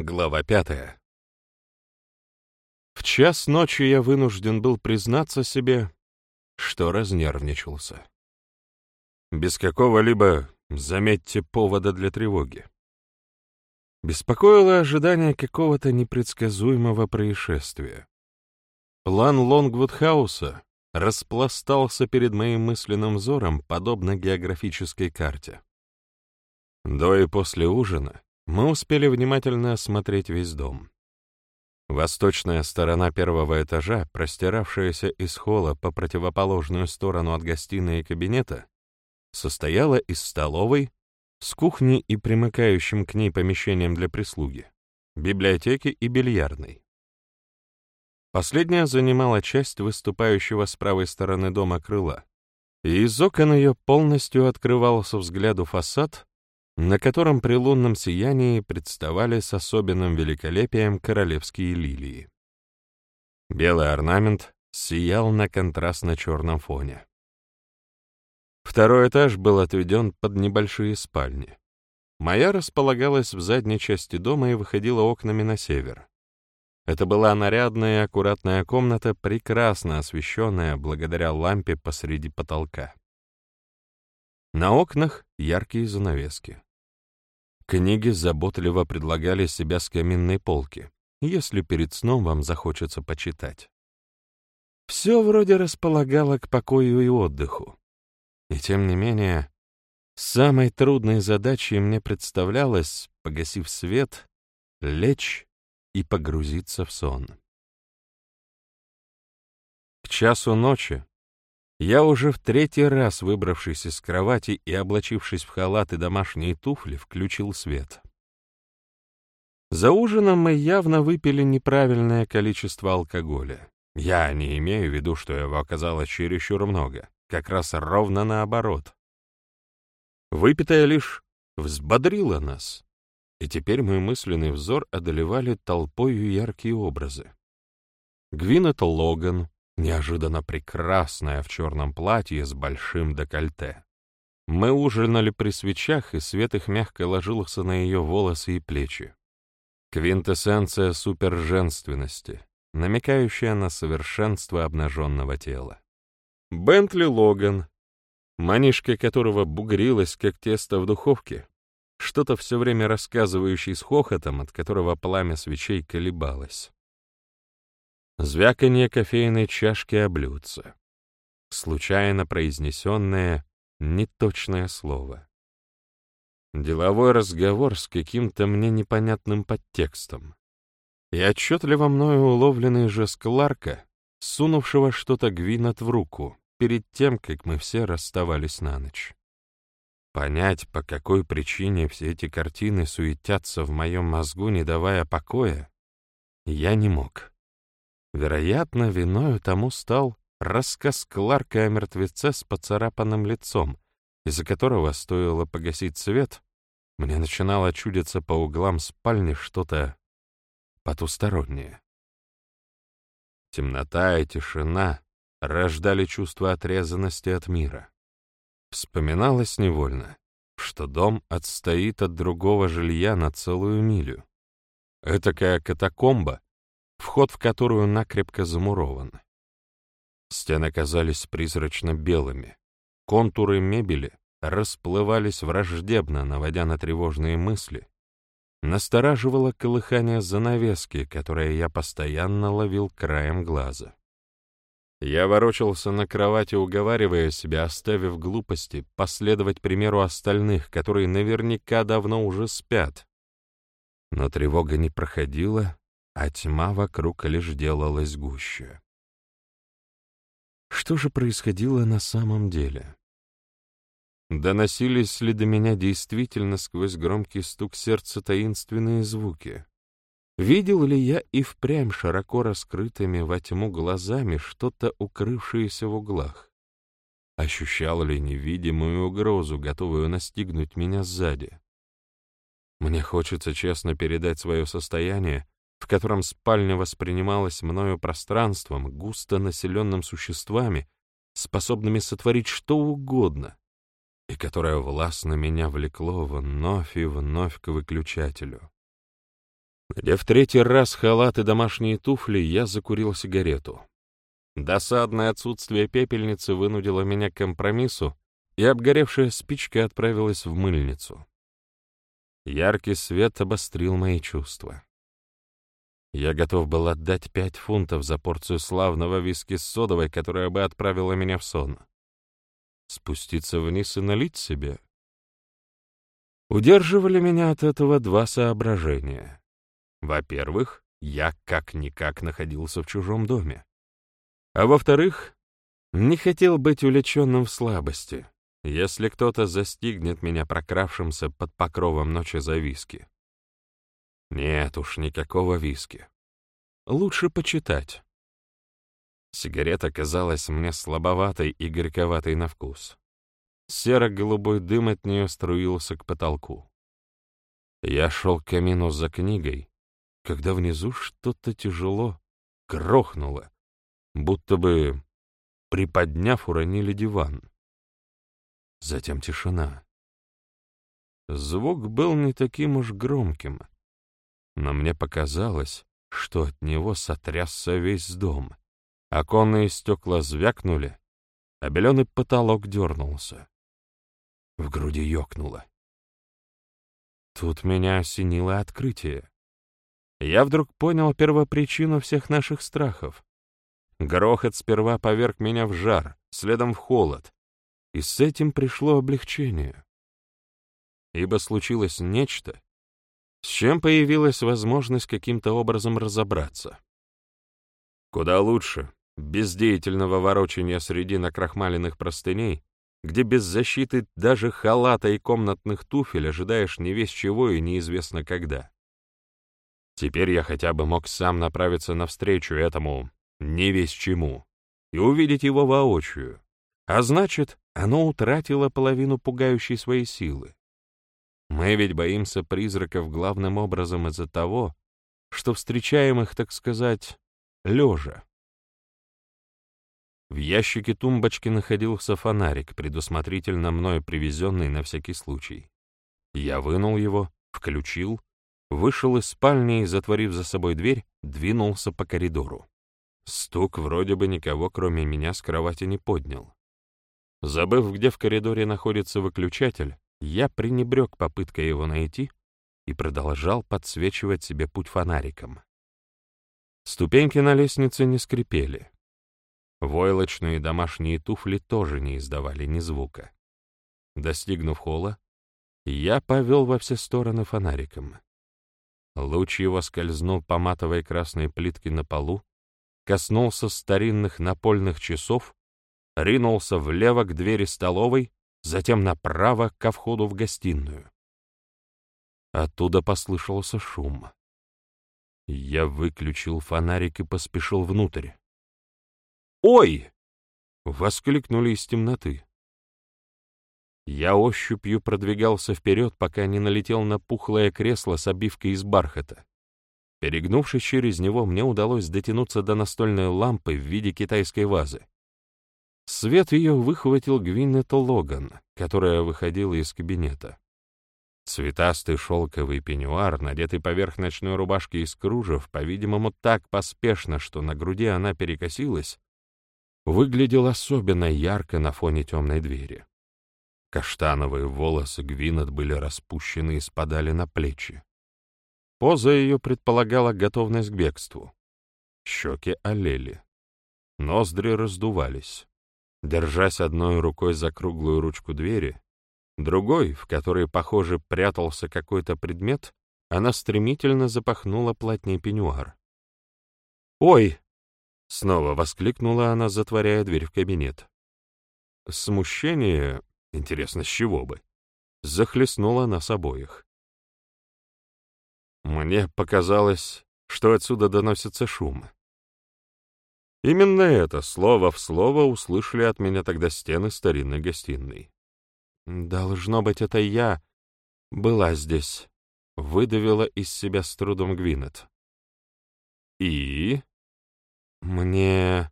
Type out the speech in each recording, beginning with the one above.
Глава пятая. В час ночи я вынужден был признаться себе, что разнервничался. Без какого-либо, заметьте, повода для тревоги. Беспокоило ожидание какого-то непредсказуемого происшествия. План Лонгвуд-хауса распластался перед моим мысленным взором, подобно географической карте. До и после ужина мы успели внимательно осмотреть весь дом. Восточная сторона первого этажа, простиравшаяся из холла по противоположную сторону от гостиной и кабинета, состояла из столовой, с кухней и примыкающим к ней помещением для прислуги, библиотеки и бильярдной. Последняя занимала часть выступающего с правой стороны дома крыла, и из окон ее полностью открывался взгляду фасад, на котором при лунном сиянии представали с особенным великолепием королевские лилии. Белый орнамент сиял на контрастно-черном фоне. Второй этаж был отведен под небольшие спальни. Моя располагалась в задней части дома и выходила окнами на север. Это была нарядная и аккуратная комната, прекрасно освещенная благодаря лампе посреди потолка. На окнах яркие занавески. Книги заботливо предлагали себя с каминной полки, если перед сном вам захочется почитать. Все вроде располагало к покою и отдыху. И тем не менее, самой трудной задачей мне представлялось, погасив свет, лечь и погрузиться в сон. К часу ночи я уже в третий раз, выбравшись из кровати и облачившись в халат и домашние туфли, включил свет. За ужином мы явно выпили неправильное количество алкоголя. Я не имею в виду, что его оказалось чересчур много, как раз ровно наоборот. Выпитое лишь взбодрило нас, и теперь мой мысленный взор одолевали толпою яркие образы. Гвинет Логан, неожиданно прекрасная в черном платье с большим декольте. Мы ужинали при свечах, и свет их мягко ложился на ее волосы и плечи. Квинтэссенция суперженственности, намекающая на совершенство обнаженного тела. Бентли Логан, манишка которого бугрилась, как тесто в духовке, что-то все время рассказывающий с хохотом, от которого пламя свечей колебалось звяканье кофейной чашки о случайно произнесенное неточное слово. Деловой разговор с каким-то мне непонятным подтекстом. И отчетливо мною уловленный жест Кларка, сунувшего что-то Гвинет в руку, перед тем, как мы все расставались на ночь. Понять, по какой причине все эти картины суетятся в моем мозгу, не давая покоя, я не мог. Вероятно, виною тому стал рассказ Кларка о мертвеце с поцарапанным лицом, из-за которого стоило погасить свет, мне начинало чудиться по углам спальни что-то потустороннее. Темнота и тишина рождали чувство отрезанности от мира. Вспоминалось невольно, что дом отстоит от другого жилья на целую милю. Этакая катакомба, вход в которую накрепко замурован. Стены казались призрачно белыми, контуры мебели расплывались враждебно, наводя на тревожные мысли. Настораживало колыхание занавески, которое я постоянно ловил краем глаза. Я ворочался на кровати, уговаривая себя, оставив глупости, последовать примеру остальных, которые наверняка давно уже спят. Но тревога не проходила, а тьма вокруг лишь делалась гуще. Что же происходило на самом деле? Доносились ли до меня действительно сквозь громкий стук сердца таинственные звуки? Видел ли я и впрямь широко раскрытыми во тьму глазами что-то укрывшееся в углах? Ощущал ли невидимую угрозу, готовую настигнуть меня сзади? Мне хочется честно передать свое состояние, в котором спальня воспринималась мною пространством, густо населенным существами, способными сотворить что угодно, и которое властно меня влекло вновь и вновь к выключателю. Надев третий раз халат и домашние туфли, я закурил сигарету. Досадное отсутствие пепельницы вынудило меня к компромиссу, и обгоревшая спичка отправилась в мыльницу. Яркий свет обострил мои чувства. Я готов был отдать пять фунтов за порцию славного виски с содовой, которая бы отправила меня в сон. Спуститься вниз и налить себе? Удерживали меня от этого два соображения. Во-первых, я как-никак находился в чужом доме. А во-вторых, не хотел быть увлеченным в слабости, если кто-то застигнет меня прокравшимся под покровом ночи за виски. Нет уж, никакого виски. Лучше почитать. Сигарета казалась мне слабоватой и горьковатой на вкус. Серо-голубой дым от нее струился к потолку. Я шел к камину за книгой, когда внизу что-то тяжело грохнуло, будто бы, приподняв, уронили диван. Затем тишина. Звук был не таким уж громким, но мне показалось, что от него сотрясся весь дом. Оконные стекла звякнули, а беленый потолок дернулся. В груди ёкнуло. Тут меня осенило открытие. Я вдруг понял первопричину всех наших страхов. Грохот сперва поверг меня в жар, следом в холод, и с этим пришло облегчение. Ибо случилось нечто, с чем появилась возможность каким-то образом разобраться. Куда лучше бездеятельного ворочения среди накрахмаленных простыней, где без защиты даже халата и комнатных туфель ожидаешь не весь чего и неизвестно когда. Теперь я хотя бы мог сам направиться навстречу этому не весь чему и увидеть его воочию, а значит, оно утратило половину пугающей своей силы. Мы ведь боимся призраков главным образом из-за того, что встречаем их, так сказать, лежа. В ящике тумбочки находился фонарик, предусмотрительно мною привезенный на всякий случай. Я вынул его, включил, вышел из спальни и, затворив за собой дверь, двинулся по коридору. Стук вроде бы никого, кроме меня, с кровати не поднял. Забыв, где в коридоре находится выключатель, я пренебрег попыткой его найти и продолжал подсвечивать себе путь фонариком. Ступеньки на лестнице не скрипели. Войлочные домашние туфли тоже не издавали ни звука. Достигнув холла, я повел во все стороны фонариком. Луч его скользнул по матовой красной плитке на полу, коснулся старинных напольных часов, ринулся влево к двери столовой затем направо ко входу в гостиную. Оттуда послышался шум. Я выключил фонарик и поспешил внутрь. «Ой!» — воскликнули из темноты. Я ощупью продвигался вперед, пока не налетел на пухлое кресло с обивкой из бархата. Перегнувшись через него, мне удалось дотянуться до настольной лампы в виде китайской вазы. Свет ее выхватил Гвиннета Логан, которая выходила из кабинета. Цветастый шелковый пеньюар, надетый поверх ночной рубашки из кружев, по-видимому, так поспешно, что на груди она перекосилась, выглядел особенно ярко на фоне темной двери. Каштановые волосы Гвинет были распущены и спадали на плечи. Поза ее предполагала готовность к бегству. Щеки олели. Ноздри раздувались. Держась одной рукой за круглую ручку двери, другой, в которой, похоже, прятался какой-то предмет, она стремительно запахнула плотнее пеньюар. «Ой!» — снова воскликнула она, затворяя дверь в кабинет. Смущение, интересно, с чего бы, захлестнуло нас обоих. Мне показалось, что отсюда доносится шум. Именно это, слово в слово, услышали от меня тогда стены старинной гостиной. «Должно быть, это я была здесь», — выдавила из себя с трудом Гвинет. «И?» «Мне...»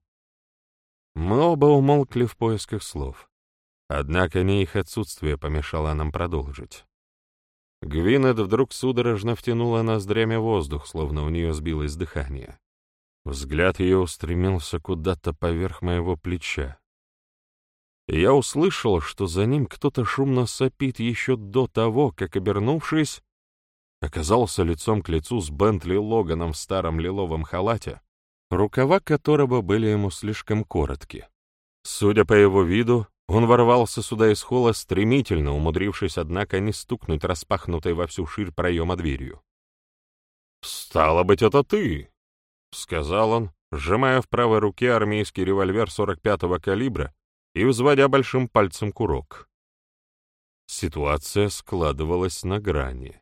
Мы оба умолкли в поисках слов. Однако не их отсутствие помешало нам продолжить. Гвинет вдруг судорожно втянула ноздрями воздух, словно у нее сбилось дыхание. Взгляд ее устремился куда-то поверх моего плеча. Я услышал, что за ним кто-то шумно сопит еще до того, как, обернувшись, оказался лицом к лицу с Бентли Логаном в старом лиловом халате, рукава которого были ему слишком коротки. Судя по его виду, он ворвался сюда из холла стремительно, умудрившись, однако, не стукнуть распахнутой во всю ширь проема дверью. «Стало быть, это ты!» — сказал он, сжимая в правой руке армейский револьвер 45-го калибра и взводя большим пальцем курок. Ситуация складывалась на грани.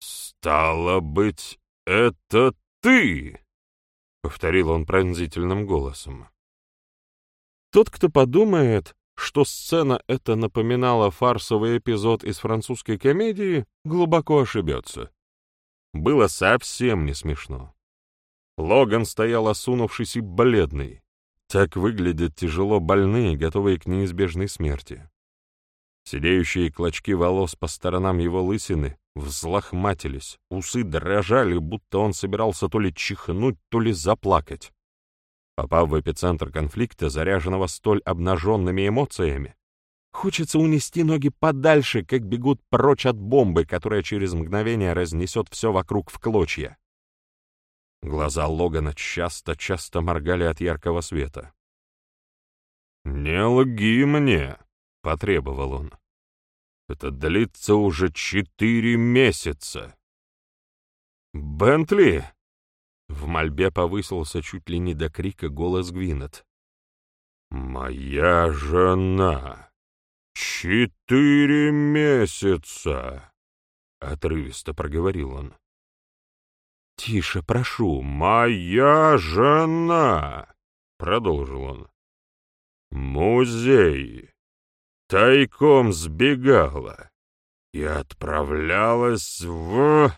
«Стало быть, это ты!» — повторил он пронзительным голосом. Тот, кто подумает, что сцена эта напоминала фарсовый эпизод из французской комедии, глубоко ошибется. Было совсем не смешно. Логан стоял осунувшись и бледный. Так выглядят тяжело больные, готовые к неизбежной смерти. Сидеющие клочки волос по сторонам его лысины взлохматились, усы дрожали, будто он собирался то ли чихнуть, то ли заплакать. Попав в эпицентр конфликта, заряженного столь обнаженными эмоциями, хочется унести ноги подальше, как бегут прочь от бомбы, которая через мгновение разнесет все вокруг в клочья. Глаза Логана часто-часто моргали от яркого света. «Не лги мне!» — потребовал он. «Это длится уже четыре месяца!» «Бентли!» В мольбе повысился чуть ли не до крика голос Гвинет. «Моя жена! Четыре месяца!» — отрывисто проговорил он. «Тише, прошу, моя жена!» — продолжил он. «Музей! Тайком сбегала и отправлялась в...»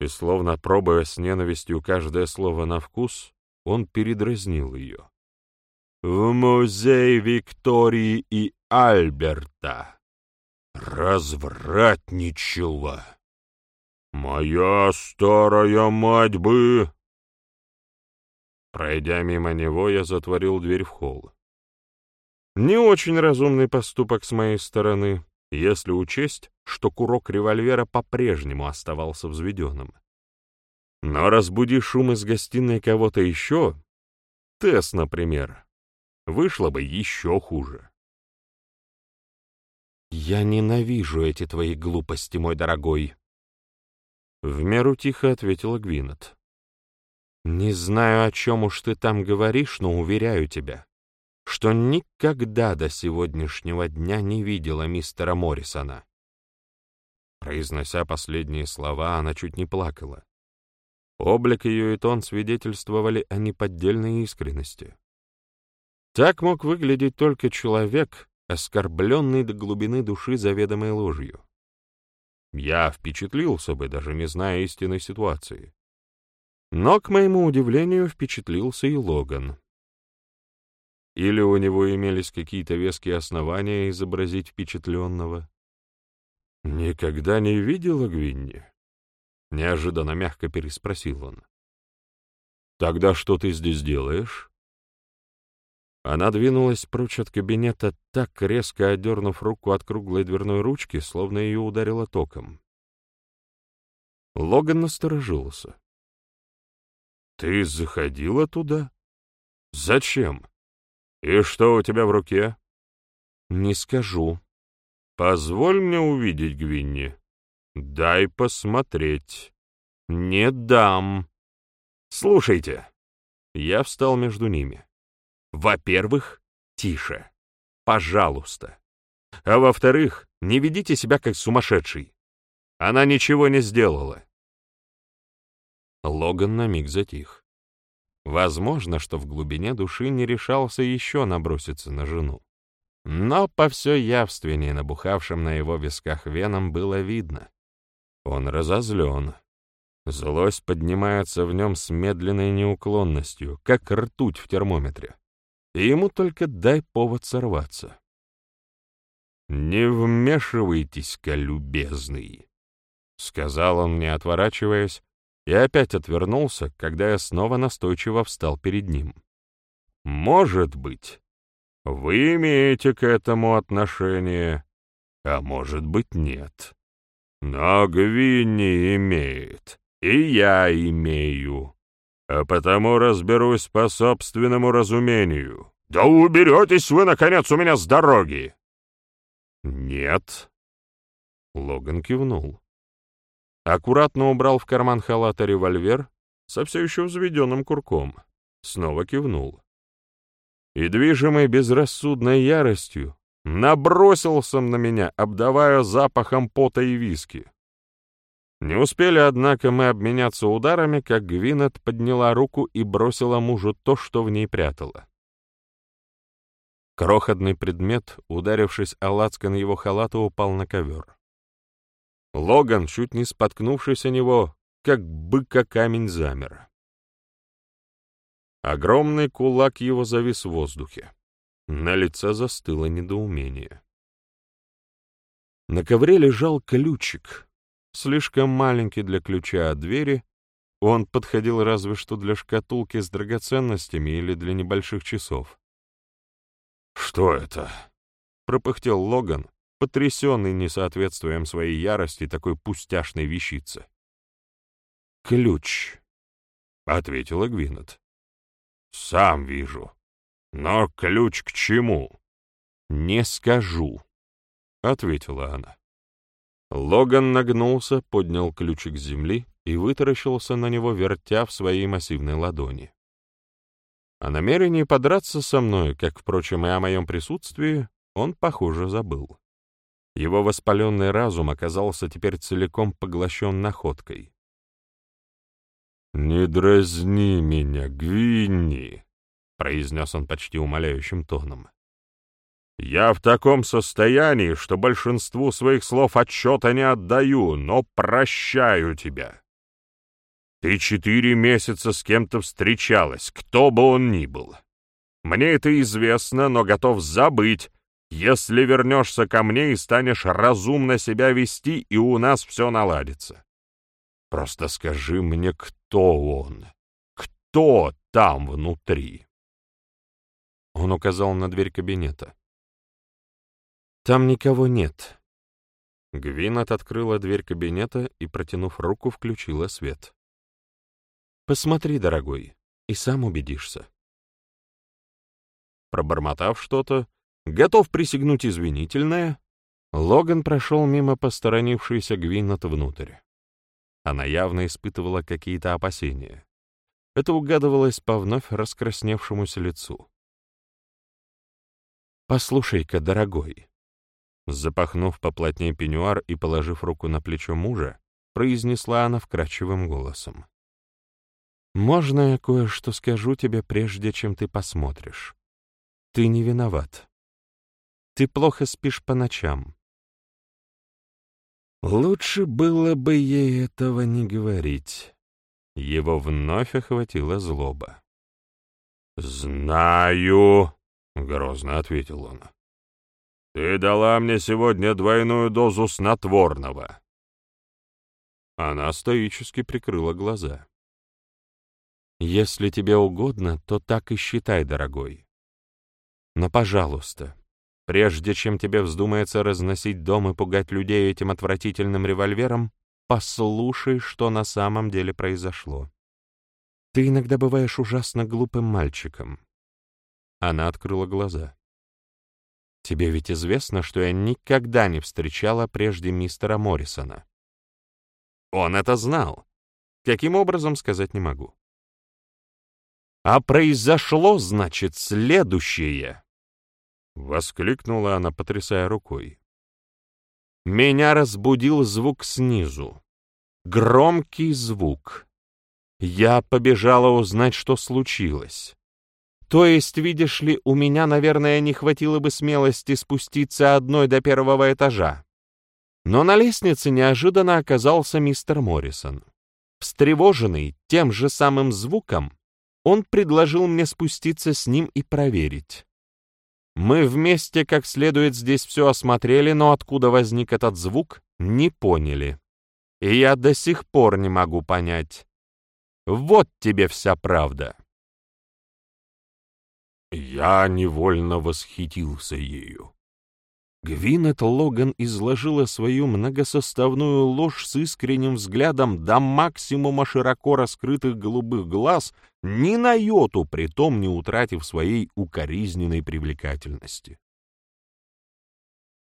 и, словно пробуя с ненавистью каждое слово на вкус, он передразнил ее. «В музей Виктории и Альберта развратничала. Моя старая мать бы...» Пройдя мимо него, я затворил дверь в холл. Не очень разумный поступок с моей стороны, если учесть, что курок револьвера по-прежнему оставался взведенным. Но разбуди шум из гостиной кого-то еще, Тесс, например, вышло бы еще хуже. «Я ненавижу эти твои глупости, мой дорогой», — в меру тихо ответила Гвинет. «Не знаю, о чем уж ты там говоришь, но уверяю тебя, что никогда до сегодняшнего дня не видела мистера Моррисона. Произнося последние слова, она чуть не плакала. Облик ее и тон свидетельствовали о неподдельной искренности. Так мог выглядеть только человек, оскорбленный до глубины души заведомой ложью. Я впечатлился бы, даже не зная истинной ситуации. Но, к моему удивлению, впечатлился и Логан. Или у него имелись какие-то веские основания изобразить впечатленного? «Никогда не видела Гвинни?» — неожиданно мягко переспросил он. «Тогда что ты здесь делаешь?» Она двинулась прочь от кабинета, так резко одернув руку от круглой дверной ручки, словно ее ударило током. Логан насторожился. «Ты заходила туда? Зачем?» «И что у тебя в руке?» «Не скажу». «Позволь мне увидеть, Гвинни. Дай посмотреть». «Не дам». «Слушайте». Я встал между ними. «Во-первых, тише. Пожалуйста. А во-вторых, не ведите себя как сумасшедший. Она ничего не сделала». Логан на миг затих. Возможно, что в глубине души не решался еще наброситься на жену. Но по все явственнее набухавшим на его висках венам было видно. Он разозлен. Злость поднимается в нем с медленной неуклонностью, как ртуть в термометре. И ему только дай повод сорваться. «Не вмешивайтесь-ка, любезный», — сказал он, не отворачиваясь, и опять отвернулся, когда я снова настойчиво встал перед ним. «Может быть, вы имеете к этому отношение, а может быть, нет. Но Гвинни имеет, и я имею, а потому разберусь по собственному разумению. Да уберетесь вы, наконец, у меня с дороги!» «Нет». Логан кивнул. Аккуратно убрал в карман халата револьвер со все еще взведенным курком. Снова кивнул. И, движимый безрассудной яростью, набросился на меня, обдавая запахом пота и виски. Не успели, однако, мы обменяться ударами, как Гвинет подняла руку и бросила мужу то, что в ней прятала. Крохотный предмет, ударившись о лацкан его халата, упал на ковер. Логан, чуть не споткнувшись о него, как быка камень замер. Огромный кулак его завис в воздухе. На лице застыло недоумение. На ковре лежал ключик, слишком маленький для ключа от двери, он подходил разве что для шкатулки с драгоценностями или для небольших часов. «Что это?» — пропыхтел Логан, потрясенный несоответствием своей ярости такой пустяшной вещицы. «Ключ», — ответила Гвинет. «Сам вижу. Но ключ к чему?» «Не скажу», — ответила она. Логан нагнулся, поднял ключик земли и вытаращился на него, вертя в своей массивной ладони. О намерении подраться со мной, как, впрочем, и о моем присутствии, он, похоже, забыл. Его воспаленный разум оказался теперь целиком поглощен находкой. «Не дразни меня, Гвинни!» — произнес он почти умоляющим тоном. «Я в таком состоянии, что большинству своих слов отчета не отдаю, но прощаю тебя. Ты четыре месяца с кем-то встречалась, кто бы он ни был. Мне это известно, но готов забыть, если вернешься ко мне и станешь разумно себя вести, и у нас все наладится. Просто скажи мне, кто он? Кто там внутри?» Он указал на дверь кабинета. «Там никого нет». Гвинет открыла дверь кабинета и, протянув руку, включила свет. Посмотри, дорогой, и сам убедишься. Пробормотав что-то, готов присягнуть извинительное, Логан прошел мимо посторонившейся Гвиннет внутрь. Она явно испытывала какие-то опасения. Это угадывалось по вновь раскрасневшемуся лицу. «Послушай-ка, дорогой», запахнув поплотнее пеньюар и положив руку на плечо мужа, произнесла она вкрадчивым голосом. Можно я кое-что скажу тебе, прежде чем ты посмотришь? Ты не виноват. Ты плохо спишь по ночам. Лучше было бы ей этого не говорить. Его вновь охватила злоба. «Знаю», — грозно ответил он. «Ты дала мне сегодня двойную дозу снотворного». Она стоически прикрыла глаза. Если тебе угодно, то так и считай, дорогой. Но, пожалуйста, прежде чем тебе вздумается разносить дом и пугать людей этим отвратительным револьвером, послушай, что на самом деле произошло. Ты иногда бываешь ужасно глупым мальчиком. Она открыла глаза. Тебе ведь известно, что я никогда не встречала прежде мистера Моррисона. Он это знал. Каким образом, сказать не могу. А произошло, значит, следующее. Воскликнула она, потрясая рукой. Меня разбудил звук снизу. Громкий звук. Я побежала узнать, что случилось. То есть, видишь ли, у меня, наверное, не хватило бы смелости спуститься одной до первого этажа. Но на лестнице неожиданно оказался мистер Моррисон. Встревоженный тем же самым звуком, он предложил мне спуститься с ним и проверить. Мы вместе как следует здесь все осмотрели, но откуда возник этот звук, не поняли. И я до сих пор не могу понять. Вот тебе вся правда. Я невольно восхитился ею. Гвинет Логан изложила свою многосоставную ложь с искренним взглядом до максимума широко раскрытых голубых глаз, ни на йоту, притом не утратив своей укоризненной привлекательности.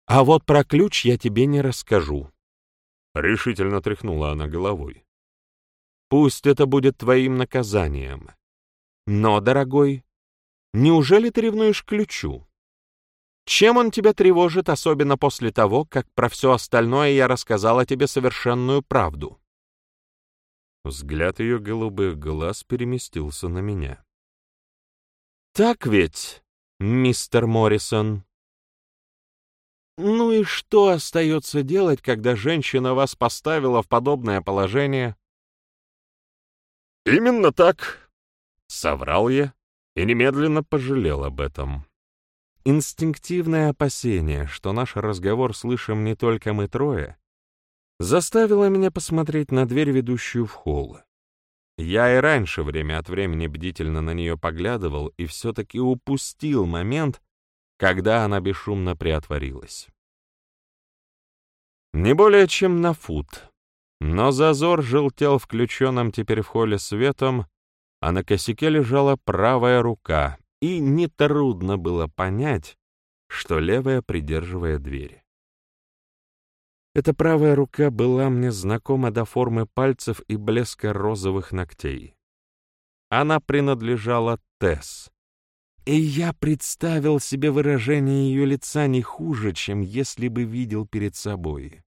«А вот про ключ я тебе не расскажу», — решительно тряхнула она головой. «Пусть это будет твоим наказанием. Но, дорогой, неужели ты ревнуешь к ключу?» Чем он тебя тревожит, особенно после того, как про все остальное я рассказала тебе совершенную правду?» Взгляд ее голубых глаз переместился на меня. «Так ведь, мистер Моррисон?» «Ну и что остается делать, когда женщина вас поставила в подобное положение?» «Именно так», — соврал я и немедленно пожалел об этом. Инстинктивное опасение, что наш разговор слышим не только мы трое, заставило меня посмотреть на дверь, ведущую в холл. Я и раньше время от времени бдительно на нее поглядывал и все-таки упустил момент, когда она бесшумно приотворилась. Не более чем на фут, но зазор желтел включенным теперь в холле светом, а на косяке лежала правая рука, и нетрудно было понять, что левая придерживая двери. Эта правая рука была мне знакома до формы пальцев и блеска розовых ногтей. Она принадлежала Тесс, и я представил себе выражение ее лица не хуже, чем если бы видел перед собой.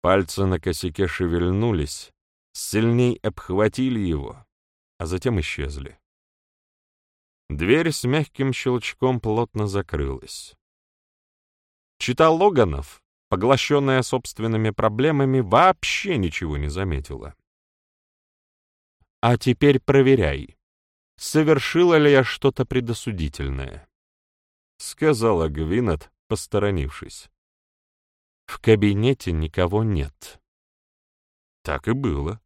Пальцы на косяке шевельнулись, сильней обхватили его, а затем исчезли. Дверь с мягким щелчком плотно закрылась. Чита Логанов, поглощенная собственными проблемами, вообще ничего не заметила. «А теперь проверяй, совершила ли я что-то предосудительное», — сказала Гвинет, посторонившись. «В кабинете никого нет». Так и было.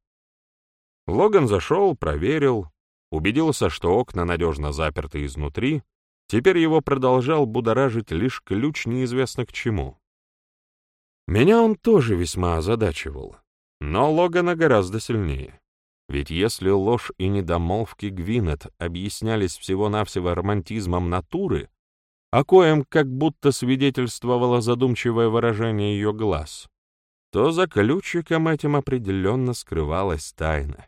Логан зашел, проверил, убедился, что окна надежно заперты изнутри, теперь его продолжал будоражить лишь ключ неизвестно к чему. Меня он тоже весьма озадачивал, но Логана гораздо сильнее. Ведь если ложь и недомолвки Гвинет объяснялись всего-навсего романтизмом натуры, о коем как будто свидетельствовало задумчивое выражение ее глаз, то за ключиком этим определенно скрывалась тайна.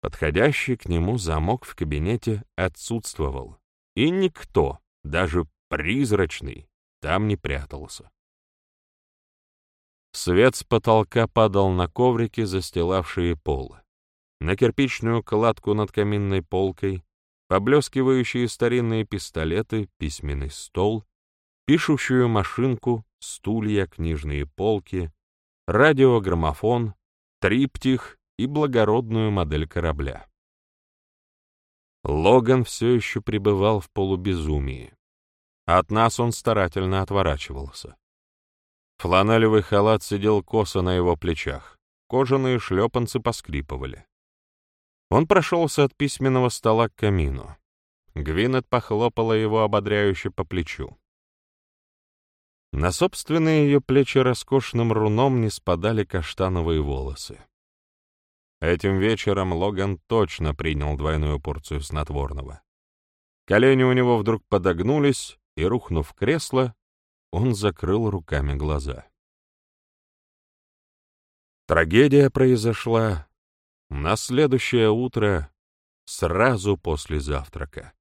Подходящий к нему замок в кабинете отсутствовал, и никто, даже призрачный, там не прятался. Свет с потолка падал на коврики, застилавшие пол, на кирпичную кладку над каминной полкой, поблескивающие старинные пистолеты, письменный стол, пишущую машинку, стулья, книжные полки, радиограммофон, триптих и благородную модель корабля. Логан все еще пребывал в полубезумии. От нас он старательно отворачивался. Фланелевый халат сидел косо на его плечах, кожаные шлепанцы поскрипывали. Он прошелся от письменного стола к камину. Гвинет похлопала его ободряюще по плечу. На собственные ее плечи роскошным руном не спадали каштановые волосы. Этим вечером Логан точно принял двойную порцию снотворного. Колени у него вдруг подогнулись, и, рухнув в кресло, он закрыл руками глаза. Трагедия произошла на следующее утро, сразу после завтрака.